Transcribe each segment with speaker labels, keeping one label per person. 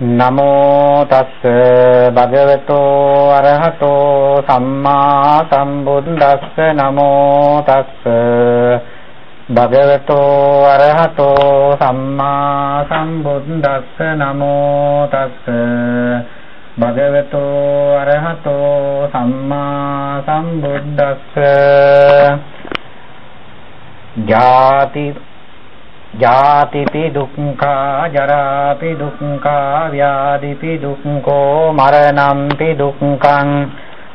Speaker 1: නමෝ තස්ස භගවතෝ අරහතෝ සම්මා සම්බුද්දස්ස නමෝ තස්ස භගවතෝ අරහතෝ සම්මා සම්බුද්දස්ස නමෝ තස්ස භගවතෝ අරහතෝ සම්මා සම්බුද්දස්ස ජාති ජාතිපි දුක්ඛා ජරාපි දුක්ඛා ව්‍යාධිපි දුක්ඛෝ මරණම්පි දුක්ඛං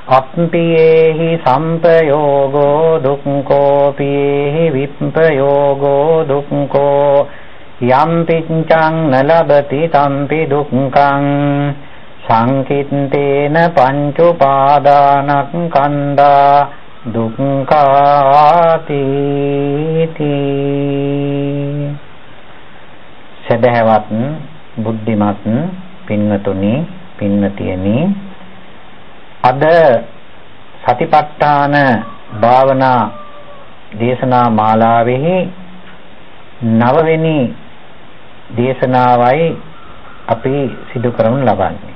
Speaker 1: අප්පියේහි සම්පයෝගෝ දුක්ඛෝ පියේහි විප්පයෝගෝ දුක්ඛෝ යම් පිච්ඡං නලබති තම්පි දුක්ඛං සංකිට්ඨේන පංච උපාදානස්කන්ධා දුක්ඛාති සදහවත් බුද්ධිමත් පින්වතුනි පින්වතියනි අද සතිපට්ඨාන භාවනා දේශනා මාලාවෙහි නවවෙනි දේශනාවයි අපි සිදු කරනු ලබන්නේ.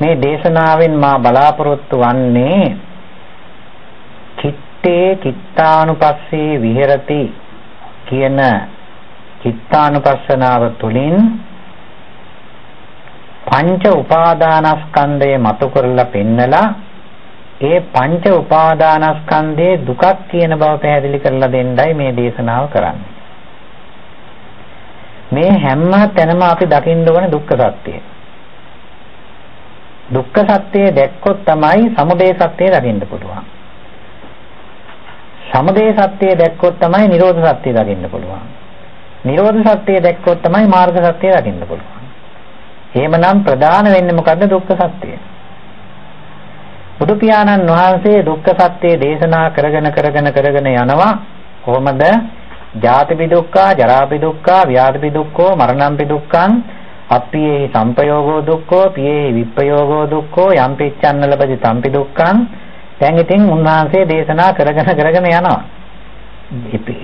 Speaker 1: මේ දේශනාවෙන් මා බලාපොරොත්තු වන්නේ චිත්තේ චිත්තානුපස්සේ විහෙරති කියන චිත්තානුපස්සනාව තුළින් පංච උපාදානස්කන්ධය මතු කරලා පෙන්නලා ඒ පංච උපාදානස්කන්ධයේ දුකක් කියන බව පැහැදිලි කරලා දෙන්නයි මේ දේශනාව කරන්නේ. මේ හැම තැනම අපි දකින්න ඕන දුක්ඛ සත්‍යය. දුක්ඛ සත්‍යය දැක්කොත් තමයි සමුදය සත්‍යය දකින්න පුළුවන්. සමුදය සත්‍යය දැක්කොත් තමයි නිරෝධ සත්‍යය දකින්න පුළුවන්. නිරෝධ සත්‍යය දැක්කොත් තමයි මාර්ග සත්‍යය දකින්න පුළුවන්. එහෙමනම් ප්‍රධාන වෙන්නේ මොකද්ද දුක්ඛ සත්‍යය? බුදු පියාණන් වහන්සේ දුක්ඛ සත්‍යය දේශනා කරගෙන කරගෙන කරගෙන යනවා කොහොමද? ජාතිපි දුක්ඛා, ජරාපි දුක්ඛා, ව්‍යාධිපි දුක්ඛෝ, මරණම්පි දුක්ඛං, අප්පියේ සම්පයෝගෝ දුක්ඛෝ, පියේ විප්පයෝගෝ දුක්ඛෝ, යම් පිච්ඡන්න ලබති තම්පි දුක්ඛං. දැන් ඉතින් උන්වහන්සේ දේශනා කරගෙන කරගෙන යනවා.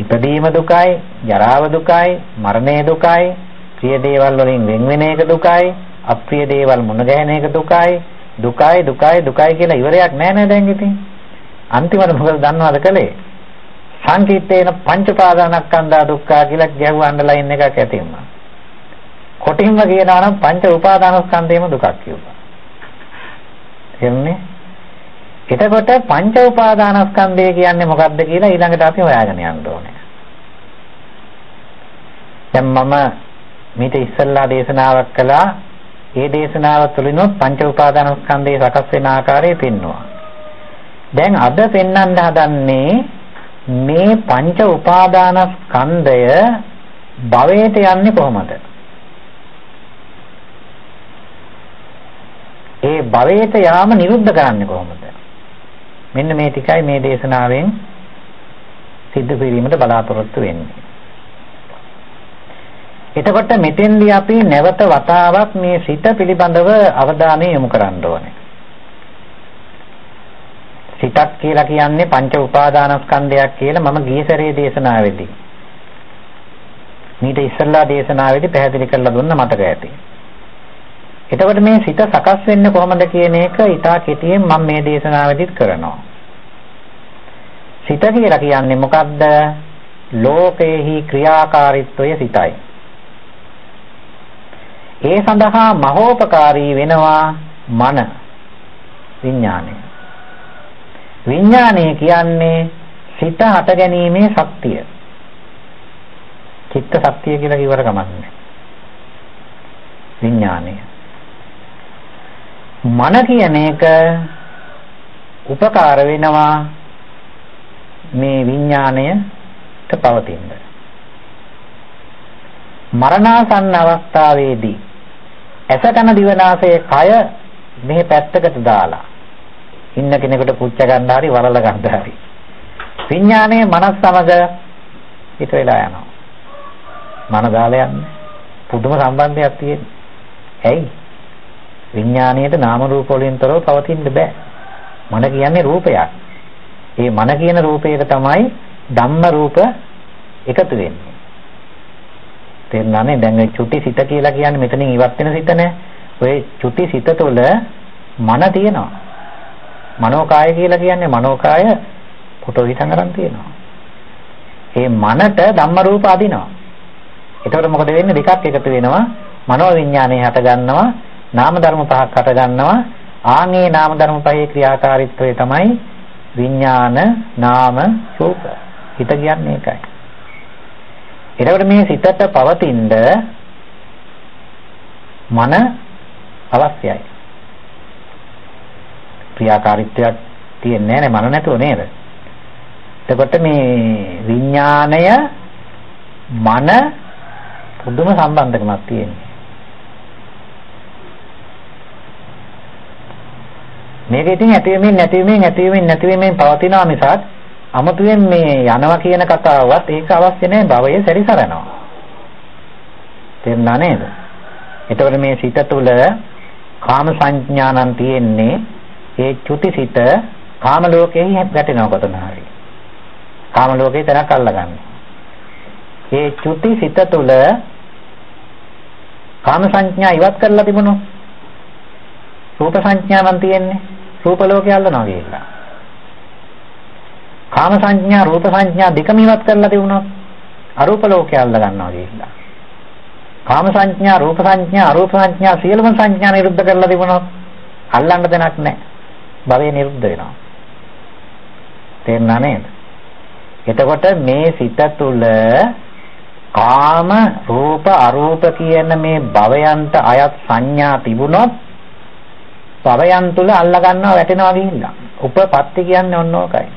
Speaker 1: ඉපදීම දුකයි, ජරාව දුකයි, මරණය දුකයි, ප්‍රිය දේවල් වලින් වෙන් වෙන එක දුකයි, අප්‍රිය දේවල් මුණ ගැහෙන එක දුකයි, දුකයි දුකයි දුකයි කියලා ඉවරයක් නැහැ නේද දැන් ඉතින්. අන්තිමට මොකද දන්නවද කලේ? සංකීර්තේන පංච උපාදානස්කන්ධා දුක්ඛා කියලා ගැහුව අඬලයින් එකක් ඇති වුණා. කොටින්ම කියනවා නම් පංච උපාදානස්කන්ධේම දුකක් කියුවා. එන්නේ එතකොට පංච උපාදානස්කන්ධය කියන්නේ මොකක්ද කියලා ඊළඟට අපි හොයාගෙන යන්න ඕනේ. දැන් මම මීට ඉස්සෙල්ලා දේශනාවක් කළා. ඒ දේශනාව තුළිනුත් පංච උපාදානස්කන්ධයේ සකස් වෙන ආකාරය පෙන්වුවා. දැන් අද පෙන්වන්න හදන්නේ මේ පංච උපාදානස්කන්ධය භවයට යන්නේ කොහොමද? ඒ භවයට යාම නිරුද්ධ කරන්නේ කොහොමද? මෙන්න මේ ටිකයි මේ දේශනාවෙන් සිද්ධ කිරීමට බලාපොරොත්තු වෙන්නේ. එතකොට මෙතෙන්දී අපි නැවත වතාවක් මේ සිත පිළිබඳව අවධානය යොමු කරන්න ඕනේ. සිතක් කියලා කියන්නේ පංච උපාදානස්කන්ධයක් කියලා මම ගියසරේ දේශනාවේදී මීට ඉස්සල්ලා දේශනාවේදී පැහැදිලි කරලා දුන්න මතක ඇති. එතකොට මේ සිත සකස් වෙන්නේ කොහොමද කියන එක ඊටා කෙටියෙන් මම මේ දේශනාවෙදිත් කරනවා. සිත කියලා කියන්නේ මොකද්ද? ලෝකේහි ක්‍රියාකාරීත්වය සිතයි. ඒ සඳහා මහෝපකාරී වෙනවා මන විඥානය. විඥානය කියන්නේ සිත හට ගැනීමේ ශක්තිය. චිත්ත ශක්තිය කියලා කිව්වට කමන්නේ. විඥානය. මන කියන එක උපකාර වෙනවා මේ විඥාණයට පවතින්න. මරණාසන්න අවස්ථාවේදී ඇසකන දිවනාසයේ කය මේ පැත්තකට දාලා ඉන්න කෙනෙකුට පුච්ච ගන්න හරි වරල ගන්න හරි. විඥානයේ මනස් සමග හිත වෙලා යනවා. මන දාලා යන්නේ. පුදුම සම්බන්ධයක් තියෙනවා ඇයි? විඥාණයට නාම රූප වලින් තොරව පවතින්න බෑ මන කියන්නේ රූපයක් ඒ මන කියන රූපයට තමයි ධම්ම රූප එකතු වෙන්නේ තේරුණානේ? දැන් ඒ චුටි සිත කියලා කියන්නේ මෙතනින් ඉවත් වෙන සිත නෑ. ඔය චුටි සිත තුළ මන තියෙනවා. මනෝකාය කියලා කියන්නේ මනෝකාය ෆොටෝ හිතන් අරන් තියෙනවා. ඒ මනට ධම්ම රූප අදිනවා. එතකොට මොකද වෙන්නේ? දෙකක් එකතු වෙනවා. මනෝ විඥානේ හට ගන්නවා. නාම ධර්ම පහක් හට ගන්නවා. ආන්ගේ නාම ධර්ම පහේ ක්‍රියාකාරීත්වය තමයි විඥාන නාම රූප. හිත කියන්නේ ඒකයි. එතකොට මේ සිතට පවතිනද මන අවශ්‍යයි. ක්‍රියාකාරීත්වයක් තියෙන්නේ නැහැ මන නැතුව නේද? එතකොට මේ විඥාණය මන පුදුම සම්බන්ධකමක් තියෙනවා. මේක ඉතින් ඇතිවීමෙන් නැතිවීමෙන් ඇතිවීමෙන් නැතිවීමෙන් පවතිනවා මිසක් අමුතුවෙන් මේ යනවා කියන කතාවවත් ඒක අවශ්‍ය නැහැ භවයේ සැරිසරනවා. තේරුණා නේද? එතකොට මේ සිත තුළ කාම සංඥානන් තියෙන්නේ ඒ චුති සිත කාම ලෝකෙහි වැටෙනවා කොතන හරි. කාම ලෝකේ තැනක් අල්ලගන්න. ඒ චුති සිත තුළ කාම සංඥා ඉවත් කරලා තිබුණොත් රූප සංඥාවන් තියෙන්නේ රූප ලෝකේ අල්ලනවා කියලා. කාම සංඥා රූප සංඥා දෙකම ඉවත් කරලා තිබුණොත් අරූප ලෝකේ අල්ල ගන්නවා කියලා. කාම සංඥා රූප සංඥා අරූප සංඥා සියලුම සංඥා නිරුද්ධ කරලා තිබුණොත් අල්ලන්න දෙයක් නැහැ. භවය නිරුද්ධ වෙනවා. තේරුණා නේද? එතකොට මේ සිත තුළ කාම රූප අරූප කියන මේ භවයන්ට අයත් සංඥා තිබුණොත් භවයන් තුල අල්ල ගන්නවා වැටෙනවා ගිහිල්ලා. උපපත්ති කියන්නේ ඔන්න ඕකයි.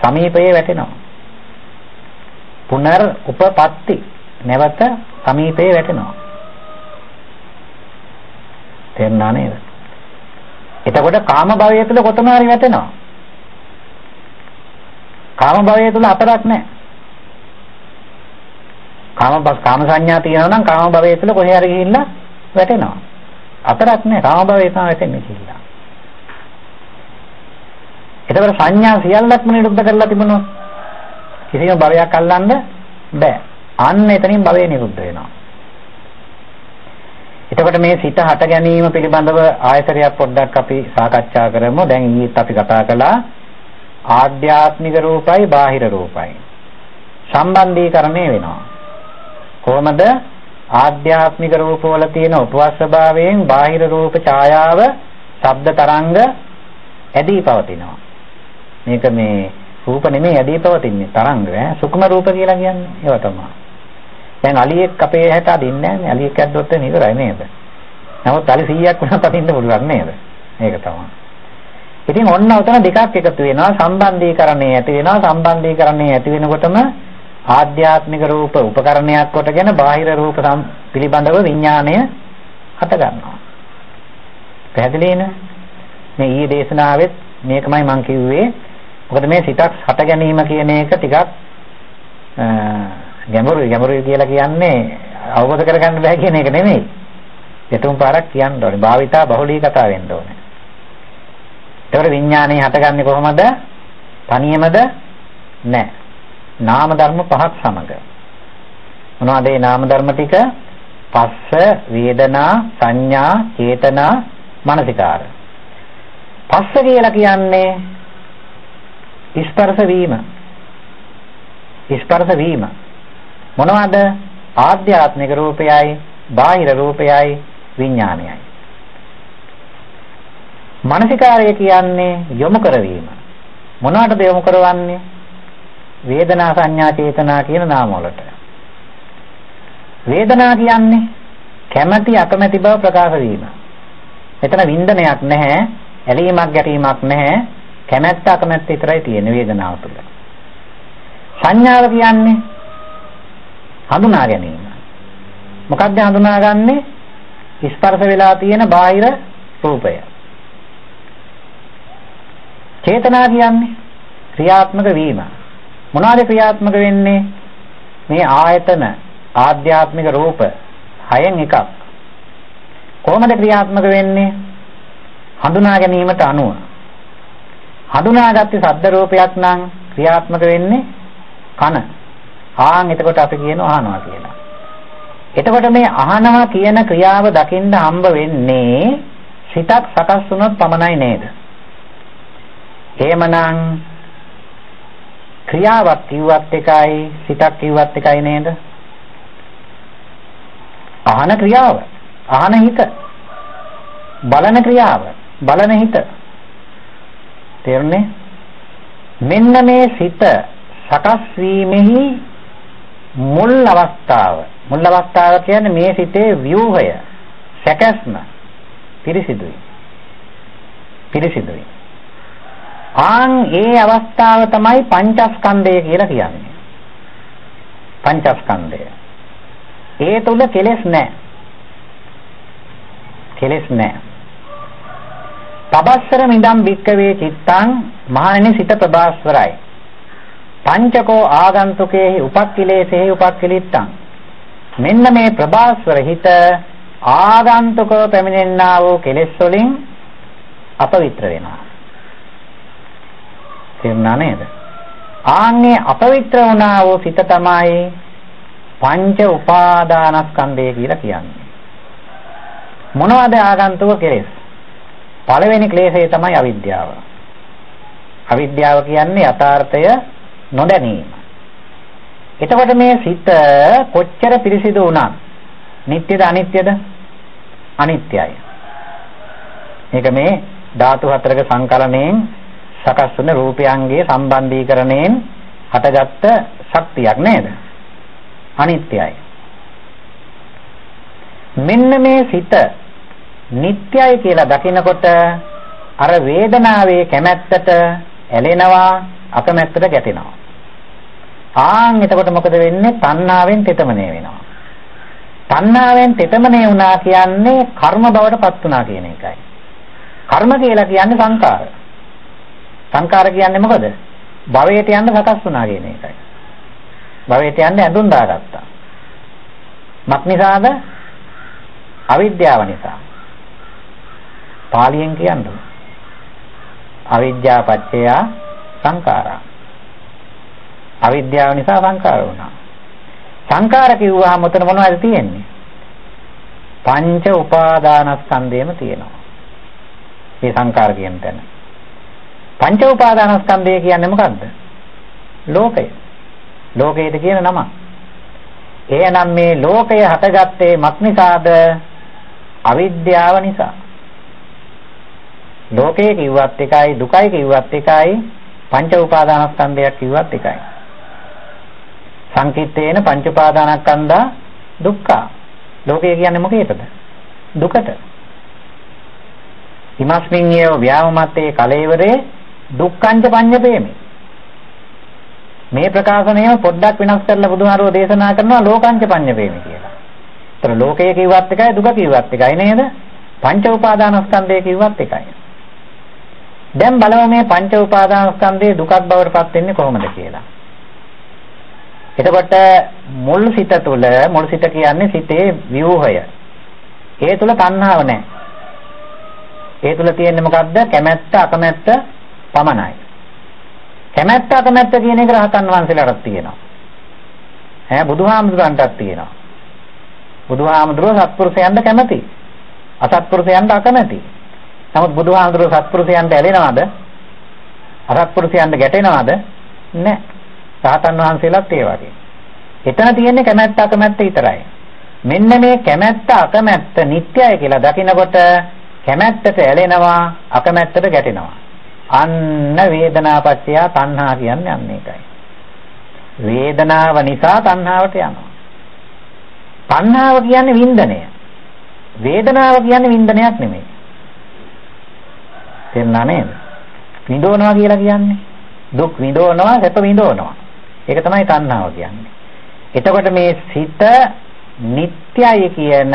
Speaker 1: සමීපයේ වැටෙනවා. පුනර් උපපත්ති නැවත සමීපයේ වැටෙනවා. තේරුණා නේද? එතකොට කාම භවය තුල කොතන හරි වැටෙනවා. කාම භවය තුල අතරක් නැහැ. කාම කාම සංඥා තියෙනවා නම් කාම භවය තුල කොහේ හරි ගිහිල්ලා වැටෙනවා. අතරක් නැහැ කාම භවය තමයි වැටෙන්නේ කියලා. එතකොට සංඥා සියල්ලක්ම නිරුද්ධ කරලා තිබුණොත් කිසිම භවයක් අල්ලන්න බෑ. අන්න එතනින් භවය නිරුද්ධ වෙනවා. එතකොට මේ සිත හට ගැනීම පිළිබඳව ආයතරයක් පොඩ්ඩක් අපි සාකච්ඡා කරමු. දැන් ඊයේත් අපි කතා කළා ආධ්‍යාත්මික රූපයි බාහිර රූපයි සම්බන්ධීකරණය වෙනවා. කොහොමද ආධ්‍යාත්මික රූපවල තියෙන උපවාස ස්වභාවයෙන් බාහිර රූප ඡායාව ශබ්ද තරංග ඇදී පවතිනවා. මේක මේ රූප නෙමෙයි ඇදී පවතින්නේ තරංග ඈ සුකුම රූප කියලා කියන්නේ ඒවා තමයි. දැන් අලියෙක් අපේ හැට අදින්නේ නැහැ නේ. අලියෙක් ඇද්දොත් එන ඉවරයි නේද? නමුත් අලි 100ක් වුණත් අදින්න පුළුවන් නේද? මේක තමයි. ඉතින් ඔන්න උතන දෙකක් එකතු වෙනවා සම්බන්ධීකරණය ඇති වෙනවා සම්බන්ධීකරණය ඇති වෙනකොටම ආධ්‍යාත්මික රූප උපකරණයක් කොටගෙන බාහිර රූප පිළිබඳව විඥාණය හට ගන්නවා. පැහැදිලි නේ? මේ ඊයේ දේශනාවෙත් මේකමයි මම කිව්වේ. මොකද මේ සිතක් හට ගැනීම කියන එක ටිකක් ගැඹුරුයි ගැඹුරුයි කියලා කියන්නේ අවබෝධ කරගන්න බෑ කියන එක නෙමෙයි. දෙතුන් පාරක් කියන්න ඕනේ. භාවිතා බහුලී කතා වෙන්න ඕනේ. ඒතකොට විඥානේ හටගන්නේ කොහොමද? තනියමද? නැහැ. නාම ධර්ම පහක් සමග. මොනවද මේ නාම ධර්ම ටික? පස්ස, වේදනා, සංඥා, චේතනා, මනසිකාර. පස්ස කියලා කියන්නේ ස්පර්ශ වීම. ස්පර්ශ වීම. මොනවද? ආධ්‍යාත්මික රූපයයි, බාහිර රූපයයි, විඥානයයි. මානසිකාරය කියන්නේ යොමු කරවීම. මොනවටද යොමු කරවන්නේ? වේදනා සංඥා චේතනා කියන නාම වලට. වේදනා කියන්නේ කැමැති අකමැති බව ප්‍රකාශ වීම. එතන වින්දනයක් නැහැ, ඇලීමක් ගැටීමක් නැහැ, කැමැත්ත අකමැත්ත විතරයි තියෙන වේදනාව තුළ. සංඥාව කියන්නේ හඳුනා ගැනීම. මොකක්ද හඳුනාගන්නේ? ස්පර්ශ වෙලා තියෙන බාහිර රූපය. චේතනා කියන්නේ ක්‍රියාත්මක වීම. මොනවාද ක්‍රියාත්මක වෙන්නේ? මේ ආයතන ආධ්‍යාත්මික රූප හයෙන් එකක්. කොහොමද ක්‍රියාත්මක වෙන්නේ? හඳුනා ගැනීමට අනුව. හඳුනාගත්තේ සද්ද රූපයක් නම් ක්‍රියාත්මක වෙන්නේ කන. ආන් එතකොට අපි කියනවා අහනවා කියලා. එතකොට මේ අහනවා කියන ක්‍රියාව දකින්න හම්බ වෙන්නේ සිතක් සකස් වුණොත් පමණයි නේද? එහෙමනම් ක්‍රියාවක් කිව්වත් එකයි සිතක් කිව්වත් එකයි නේද? අහන ක්‍රියාව, අහන හිත. බලන ක්‍රියාව, බලන හිත. තේරුණේ? මෙන්න මේ සිත සකස් වීමෙහි මුල් අවස්ථාව. මුල් අවස්ථාව කියන්නේ මේ සිතේ ව්‍යුහය සැකස්ම පිරිසිදුයි. පිරිසිදුයි. ආන් ඒ අවස්ථාව තමයි පංචස්කන්ධය කියලා කියන්නේ. පංචස්කන්ධය. ඒ තුල කෙලෙස් නැහැ. කෙලෙස් නැහැ. පබස්සර මිදම් වික්කවේ චිත්තං මහණෙනි සිත ප්‍රභාස්වරයි පංචකෝ ආගන්තුකේහි උපක්ඛිලේසෙහි උපක්ඛිලිත්තං. මෙන්න මේ ප්‍රභාස්වර හිත ආගන්තුකව පැමිණෙන්නා වූ කෙලෙස් වලින් අපවිත්‍ර වෙනවා. තේරුණා නේද? ආන්නේ අපවිත්‍ර වුණා වූ සිත තමයි පංච උපාදානස්කන්ධය කියලා කියන්නේ. මොනවද ආගන්තුක කෙලෙස්? පළවෙනි ක්ලේශය තමයි අවිද්‍යාව අවිද්‍යාව කියන්නේ යථාර්ථය නොදැනීම. එතකොට මේ සිත කොච්චර පිරිසිදු වුණත් නිට්ටයද අනිත්‍යද? අනිත්‍යයි. මේක මේ ධාතු හතරක සංකලනයෙන් සකස් වුණ රූපයන්ගේ සම්බන්ධීකරණයෙන් හටගත්ත ශක්තියක් නේද? අනිත්‍යයි. මෙන්න මේ සිත නිට්ටයයි කියලා දකිනකොට අර වේදනාවේ කැමැත්තට ඇලෙනවා අකමැත්තට ගැටෙනවා. ආන් එතකොට මොකද වෙන්නේ? තණ්හාවෙන් තෙතමනය වෙනවා. තණ්හාවෙන් තෙතමනය වුණා කියන්නේ කර්ම බවට පත් වුණා කියන එකයි. කර්ම කියලා කියන්නේ සංකාර. සංකාර කියන්නේ මොකද? භවයට යන්න සකස් වුණා කියන එකයි. භවයට යන්න ඇඳුම් දාගත්තා. මක් නිසාද? අවිද්‍යාව නිසා. පාලියෙන් කියන්නේ අවිද්‍යා පත්‍ය සංඛාරා. අවිද්‍යාව නිසා සංඛාර වුණා. සංඛාර කිව්වහම උතන මොනවද තියෙන්නේ? පංච උපාදානස්කන්ධයම තියෙනවා. මේ සංඛාර කියන තැන. පංච උපාදානස්කන්ධය කියන්නේ මොකද්ද? ලෝකය. ලෝකයට කියන නම. එහෙනම් මේ ලෝකය හටගත්තේ මක් නිසාද? අවිද්‍යාව නිසා. ලෝකය කිව්වත් එකයි දුකයි කිව්වත් එකයි පංච උපාදානස්කන්ධයක් කිව්වත් එකයි. සංකිට්ඨේන පංච උපාදානස්කන්ධා දුක්ඛ. ලෝකය කියන්නේ මොකේද? දුකට. හිමස්මින් යේව ව්‍යාමමත්තේ කලේවරේ දුක්ඛංච පඤ්ඤපේමි. මේ ප්‍රකාශනයම පොඩ්ඩක් වෙනස් කරලා බුදුහාරෝ දේශනා කරනවා ලෝකංච පඤ්ඤපේමි කියලා. ඒතර ලෝකය කිව්වත් එකයි දුක කිව්වත් එකයි නේද? පංච උපාදානස්කන්ධය කිව්වත් එකයි. දැන් බලමු මේ පංච උපාදානස්කන්ධයේ දුකක් බවට පත් වෙන්නේ කොහොමද කියලා. එතකොට මුල් සිත තුළ මුල් සිත කියන්නේ සිතේ ව්‍යුහය. ඒ තුළ තණ්හාව නැහැ. ඒ තුළ තියෙන්නේ මොකද්ද? කැමැත්ත අකමැත්ත පමණයි. කැමැත්ත අකමැත්ත කියන එක රහතන් වහන්සේලාටත් තියෙනවා. ඈ බුදුහාමුදුරන්ටත් තියෙනවා. බුදුහාමුදුරුවෝ සත්පුරුෂයන්ට කැමති. අසත්පුරුෂයන්ට අකමැති. නමුත් බුදුහාමුදුරුවෝ සත්පුරුෂයන්ට ඇලෙනවද? අසත්පුරුෂයන්ට ගැටෙනවද? නැහැ. සාතන් වහන්සේලාත් ඒ වගේ. එතන තියෙන්නේ කැමැත්ත අකමැත්ත විතරයි. මෙන්න මේ කැමැත්ත අකමැත්ත නිට්ටයයි කියලා දකිනකොට කැමැත්තට ඇලෙනවා අකමැත්තට ගැටෙනවා. අන්න වේදනාපච්චය තණ්හා කියන්නේ අන්න ඒකයි. වේදනාව නිසා තණ්හාවට යනවා. තණ්හාව කියන්නේ වින්දනය. වේදනාව කියන්නේ වින්දනයක් නෙමෙයි. තේරුණා නේද? විඳවනවා කියලා කියන්නේ දුක් විඳවනවා සැප විඳවනවා. ඒක තමයි තණ්හාව කියන්නේ. එතකොට මේ සිත නිට්ටයයි කියන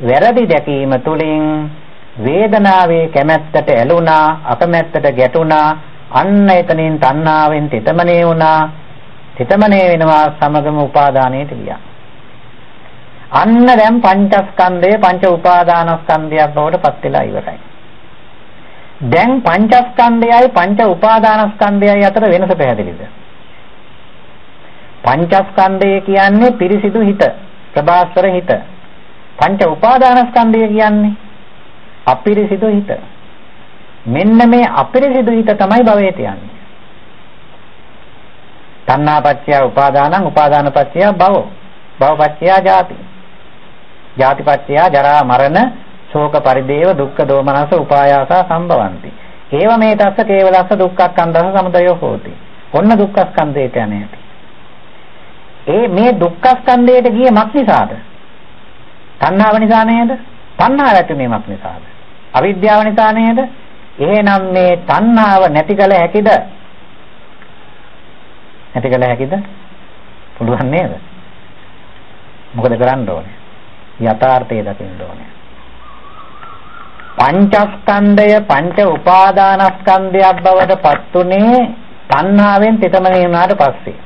Speaker 1: වැරදි දැකීම තුළින් වේදනාවේ කැමැත්තට ඇලුනා අකමැත්තට ගැටුණා අන්න එතනින් තණ්හාවෙන් තෙතමනේ වුණා තෙතමනේ වෙනවා සමගම උපාදානයට ගියා අන්න දැන් පංචස්කන්ධය පංච උපාදානස්කන්ධයක් බවට පත් වෙලා ඉවරයි දැන් පංචස්කන්ධයයි පංච උපාදානස්කන්ධයයි අතර වෙනස පැහැදිලිද? පංචස්කන්ධය කියන්නේ පිරිසිදු හිත, ප්‍රභාස්වර හිත. පංච උපාදානස්කන්ධය කියන්නේ අපිරිසිදු හිත. මෙන්න මේ අපිරිසිදු හිත තමයි භවයට යන්නේ. තණ්හාපච්චය උපාදානං උපාදානපච්චය භව. භවපච්චය ජාති. ජාතිපච්චය ජරා මරණ ශෝක පරිදේව දුක්ඛ දෝමනස උපායාස සම්භවಂತಿ. ඒව මේ තස්ස කේවලස්ස දුක්ඛස්කන්ධස සමුදයෝ හෝති. ඔන්න දුක්ඛස්කන්ධයට යන්නේ. ඒ මේ දුක්ඛස්කන්ධයට ගියේ මක් නිසාද? තණ්හාව නිසා නේද? තණ්හාව ඇතිවීමක් නිසාද? අවිද්‍යාව නිසා නේද? එහෙනම් මේ තණ්හාව නැති කළ හැකිද? නැති කළ හැකිද? පුළුවන් නේද? මොකද කරන්න ඕනේ? යථාර්ථය දකින්න ඕනේ. පංචස්කන්ධය පංච උපාදානස්කන්ධයක් බවට පත්ුනේ තණ්හාවෙන් තෙතමනේ වුණාට පස්සේ.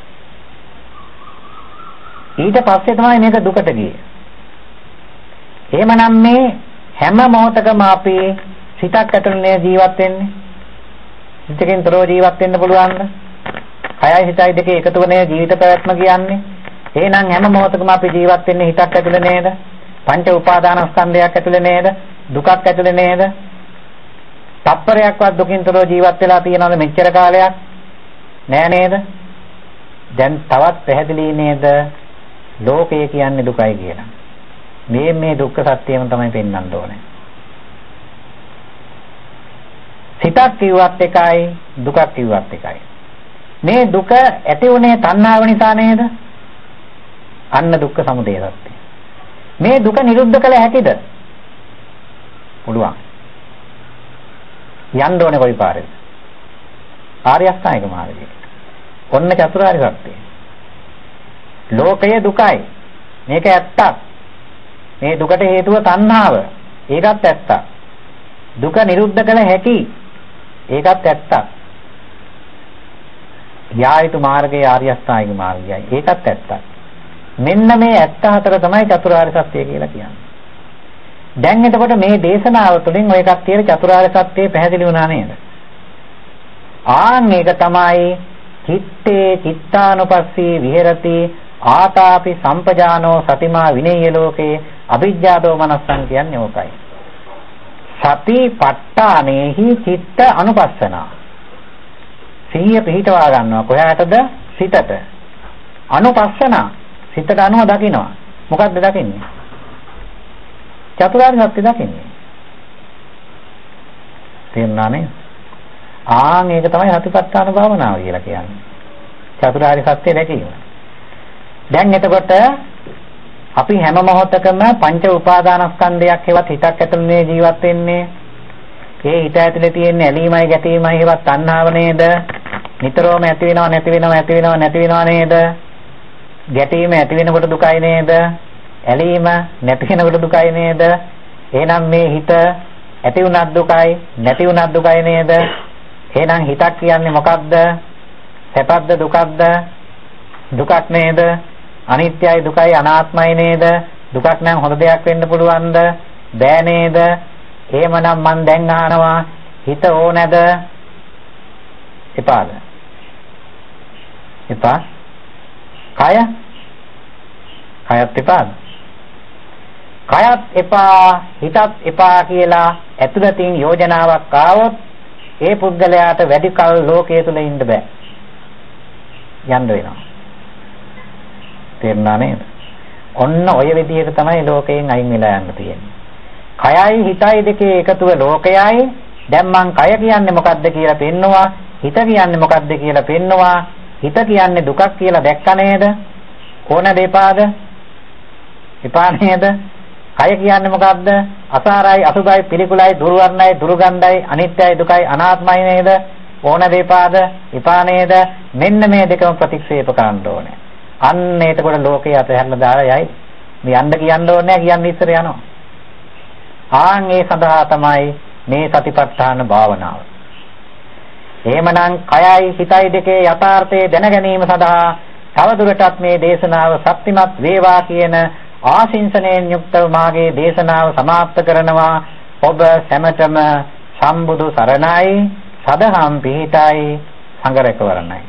Speaker 1: ඊට පස්සේ තමයි මේක දුකට ගියේ. එහෙමනම් මේ හැම මොහොතකම අපි සිතක් ඇතුළේ ජීවත් වෙන්නේ. සිතකින් තොරව ජීවත් වෙන්න පුළුවන්ද? කයයි හිතයි දෙකේ එකතු වෙන ජීවිත පැවැත්ම කියන්නේ. එහෙනම් හැම මොහොතකම අපි ජීවත් වෙන්නේ හිතක් ඇතුළේ නේද? පංච උපාදානස්කන්ධයක් ඇතුළේ නේද? දුකක් ඇතුළේ නේද? තප්පරයක්වත් දුකින් තොරව ජීවත් වෙලා තියෙනවද මෙච්චර කාලයක්? නෑ නේද? දැන් තවත් පැහැදිලි නේද? ලෝකය කියන්නේ දුකයි කියලා. මේ මේ දුක්ඛ සත්‍යයම තමයි පෙන්වන්න ඕනේ. සිතක් කිව්වත් එකයි දුකක් කිව්වත් එකයි. මේ දුක ඇති උනේ තණ්හාව නිසා නේද? අන්න දුක්ඛ සමුදය සත්‍ය. මේ දුක නිරුද්ධ කළ හැකිද? පුළුවන්. යන්න ඕනේ කොයි පාරේද? ආර්ය අෂ්ටාංගික මාර්ගයේ. ඔන්න චතුරාර්ය සත්‍යය. ලෝකය දුකයි. මේක ඇත්තක්. මේ දුකට හේතුව තණ්හාව. ඒකත් ඇත්තක්. දුක නිරුද්ධ කළ හැකි. ඒකත් ඇත්තක්. යායුතු මාර්ගයේ ආර්ය අෂ්ටාංගික මාර්ගයයි. ඒකත් ඇත්තක්. මෙන්න මේ ඇත්ත හතර තමයි චතුරාර්ය සත්‍ය කියලා කියන්නේ. දැන් එතකොට මේ දේශනාව තුළින් ඔය කට්ටියට චතුරාර්ය සත්‍ය පැහැදිලි වුණා නේද? ආන් ඒක තමයි චිත්තේ චිත්තානුපස්සී විහෙරති ආතාපි සම්පජානෝ සතිමා විනේය ලෝකේ අවිජ්ජාදෝ මනස්සං කියන්නේ ඕකයි. සති ප ဋ ාණේහි චිත්ත අනුපස්සනා. සිහිය පිහිටවා ගන්නවා කොහාටද? සිතට. අනුපස්සනා සිතට අනුව දකිනවා. මොකක්ද දකින්නේ? චතුරාර්ය සත්‍ය දකින්නේ. තේරුණා නේද? ආන් ඒක තමයි හතිපත්තාන භාවනාව කියලා කියන්නේ. චතුරාර්ය සත්‍ය දැකීම. දැන් එතකොට අපි හැම මොහොතකම පංච උපාදානස්කන්ධයක් හේවත් හිතක් ඇතුළේ ජීවත් වෙන්නේ. ඒ හිත ඇතුලේ තියෙන ඇලීමයි ගැටීමයි හේවත් තණ්හාව නේද? නිතරම ඇති වෙනව නැති වෙනව ඇති වෙනව නැති වෙනව නේද? ගැටීම ඇති වෙනකොට දුකයි නේද? ඇලීම නැති වෙනකොට දුකයි නේද? එහෙනම් මේ හිත ඇති වුණත් දුකයි නැති වුණත් දුකයි නේද? එහෙනම් හිතක් කියන්නේ මොකක්ද? සැපක්ද දුකක්ද? දුකක් නේද? අනිත්‍යයි දුකයි අනාත්මයි නේද? දුකක් නම් හොඳ දෙයක් වෙන්න පුළුවන්ද? බෑ නේද? එහෙමනම් මං දැන් අහනවා හිත ඕනේද? එපාද? එපා. කය? කයත් එපාද? කයත් එපා, හිතත් එපා කියලා ඇතුළතින් යෝජනාවක් ආවොත් ඒ පුද්ගලයාට වැඩි කල ලෝකයේ තුල ඉන්න බෑ. යන්න වෙනවා. තේරුණා නේද? ඔන්න ඔය විදිහට තමයි ලෝකයෙන් අයින් වෙලා යන්න තියෙන්නේ. කයයි හිතයි දෙකේ එකතුව ලෝකයයි දැන් මං කය කියන්නේ මොකද්ද කියලා පෙන්නවා හිත කියන්නේ මොකද්ද කියලා පෙන්නවා හිත කියන්නේ දුකක් කියලා දැක්ක නේද ඕන දෙපාද එපා නේද කය කියන්නේ මොකද්ද අසාරයි අසුභයි පිළිකුලයි දුර්වර්ණයි දුර්ගන්ධයි අනිත්‍යයි දුකයි අනාත්මයි නේද ඕන දෙපාද එපා නේද මෙන්න මේ දෙකම ප්‍රතික්ෂේප කරන්න ඕනේ අන්න එතකොට ලෝකේ අතහැරලා දාලා යයි. මේ යන්න කියන්න ඕනේ නැහැ කියන්න ඉස්සර යනවා. ආන් ඒ සඳහා තමයි මේ සතිපට්ඨාන භාවනාව. එහෙමනම් කයයි හිතයි දෙකේ යථාර්ථය දැන ගැනීම සඳහා තවදුරටත් මේ දේශනාව ශක්තිමත් වේවා කියන ආශිංසනයෙන් යුක්තව මාගේ දේශනාව સમાપ્ત කරනවා ඔබ සැමටම සම්බුදු සරණයි සදහම් පිහිටයි සංගරකවරණයි